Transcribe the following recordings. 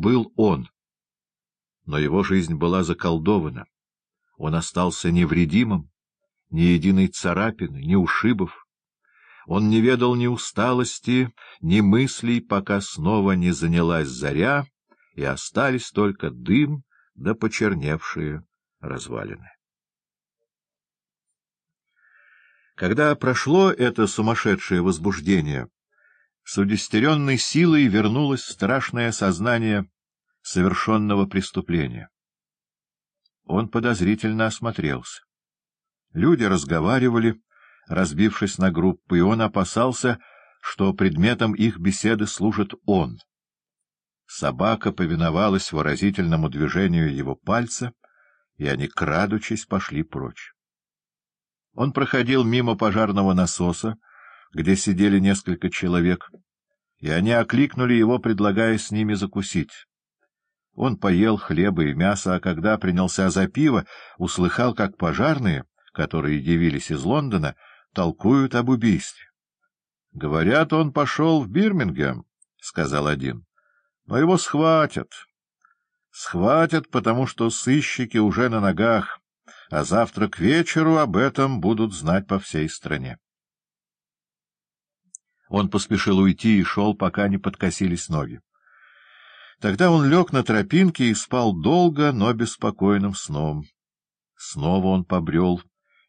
был он. Но его жизнь была заколдована. Он остался невредимым, ни единой царапины, ни ушибов. Он не ведал ни усталости, ни мыслей, пока снова не занялась заря, и остались только дым да почерневшие развалины. Когда прошло это сумасшедшее возбуждение, с удестеренной силой вернулось страшное сознание совершенного преступления. Он подозрительно осмотрелся. Люди разговаривали, разбившись на группы, и он опасался, что предметом их беседы служит он. Собака повиновалась выразительному движению его пальца, и они, крадучись, пошли прочь. Он проходил мимо пожарного насоса, где сидели несколько человек, и они окликнули его, предлагая с ними закусить. Он поел хлеба и мяса, а когда принялся за пиво, услыхал, как пожарные, которые явились из Лондона, толкуют об убийстве. — Говорят, он пошел в Бирмингем, — сказал один. — Но его схватят. Схватят, потому что сыщики уже на ногах а завтра к вечеру об этом будут знать по всей стране. Он поспешил уйти и шел, пока не подкосились ноги. Тогда он лег на тропинке и спал долго, но беспокойным сном. Снова он побрел,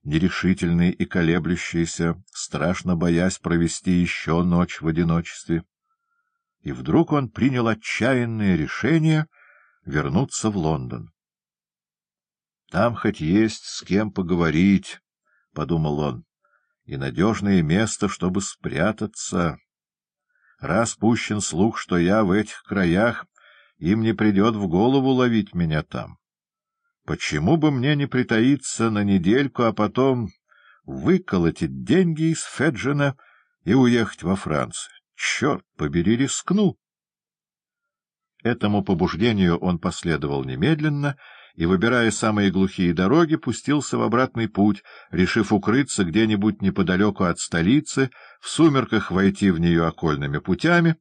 нерешительный и колеблющийся, страшно боясь провести еще ночь в одиночестве. И вдруг он принял отчаянное решение вернуться в Лондон. Там хоть есть с кем поговорить, — подумал он, — и надежное место, чтобы спрятаться. Раз пущен слух, что я в этих краях, им не придет в голову ловить меня там. Почему бы мне не притаиться на недельку, а потом выколотить деньги из Феджина и уехать во Францию? Черт побери, рискну! Этому побуждению он последовал немедленно — и, выбирая самые глухие дороги, пустился в обратный путь, решив укрыться где-нибудь неподалеку от столицы, в сумерках войти в нее окольными путями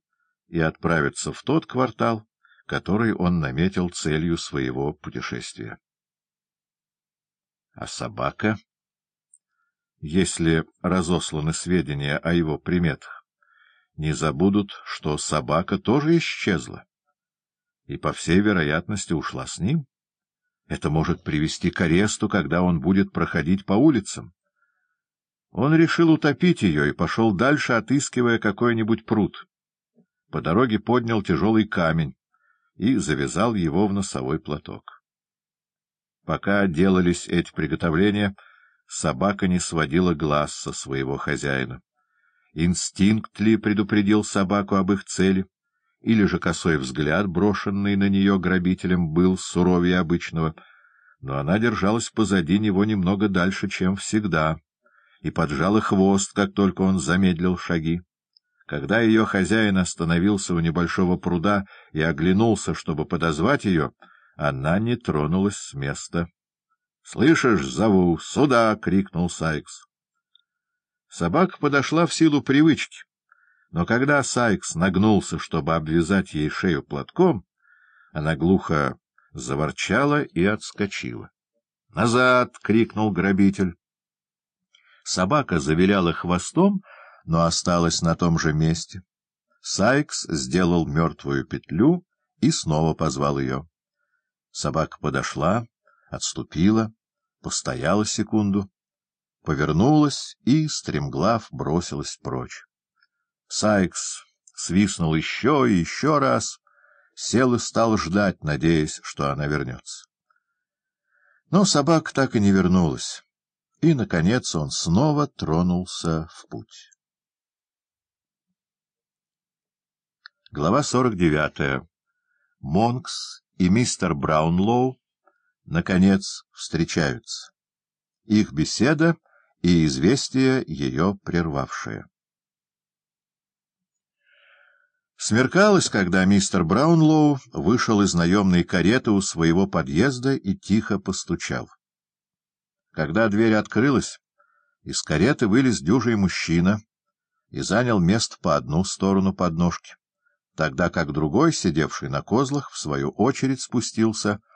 и отправиться в тот квартал, который он наметил целью своего путешествия. А собака? Если разосланы сведения о его приметах, не забудут, что собака тоже исчезла и, по всей вероятности, ушла с ним. Это может привести к аресту, когда он будет проходить по улицам. Он решил утопить ее и пошел дальше, отыскивая какой-нибудь пруд. По дороге поднял тяжелый камень и завязал его в носовой платок. Пока делались эти приготовления, собака не сводила глаз со своего хозяина. Инстинкт ли предупредил собаку об их цели? Или же косой взгляд, брошенный на нее грабителем, был суровее обычного, но она держалась позади него немного дальше, чем всегда, и поджала хвост, как только он замедлил шаги. Когда ее хозяин остановился у небольшого пруда и оглянулся, чтобы подозвать ее, она не тронулась с места. — Слышишь, зову, сюда! — крикнул Сайкс. Собака подошла в силу привычки. Но когда Сайкс нагнулся, чтобы обвязать ей шею платком, она глухо заворчала и отскочила. «Назад!» — крикнул грабитель. Собака завиляла хвостом, но осталась на том же месте. Сайкс сделал мертвую петлю и снова позвал ее. Собака подошла, отступила, постояла секунду, повернулась и, стремглав, бросилась прочь. Сайкс свистнул еще и еще раз, сел и стал ждать, надеясь, что она вернется. Но собака так и не вернулась, и, наконец, он снова тронулся в путь. Глава 49. Монкс и мистер Браунлоу, наконец, встречаются. Их беседа и известие ее прервавшее. Смеркалось, когда мистер Браунлоу вышел из наемной кареты у своего подъезда и тихо постучал. Когда дверь открылась, из кареты вылез дюжий мужчина и занял место по одну сторону подножки. тогда как другой, сидевший на козлах, в свою очередь спустился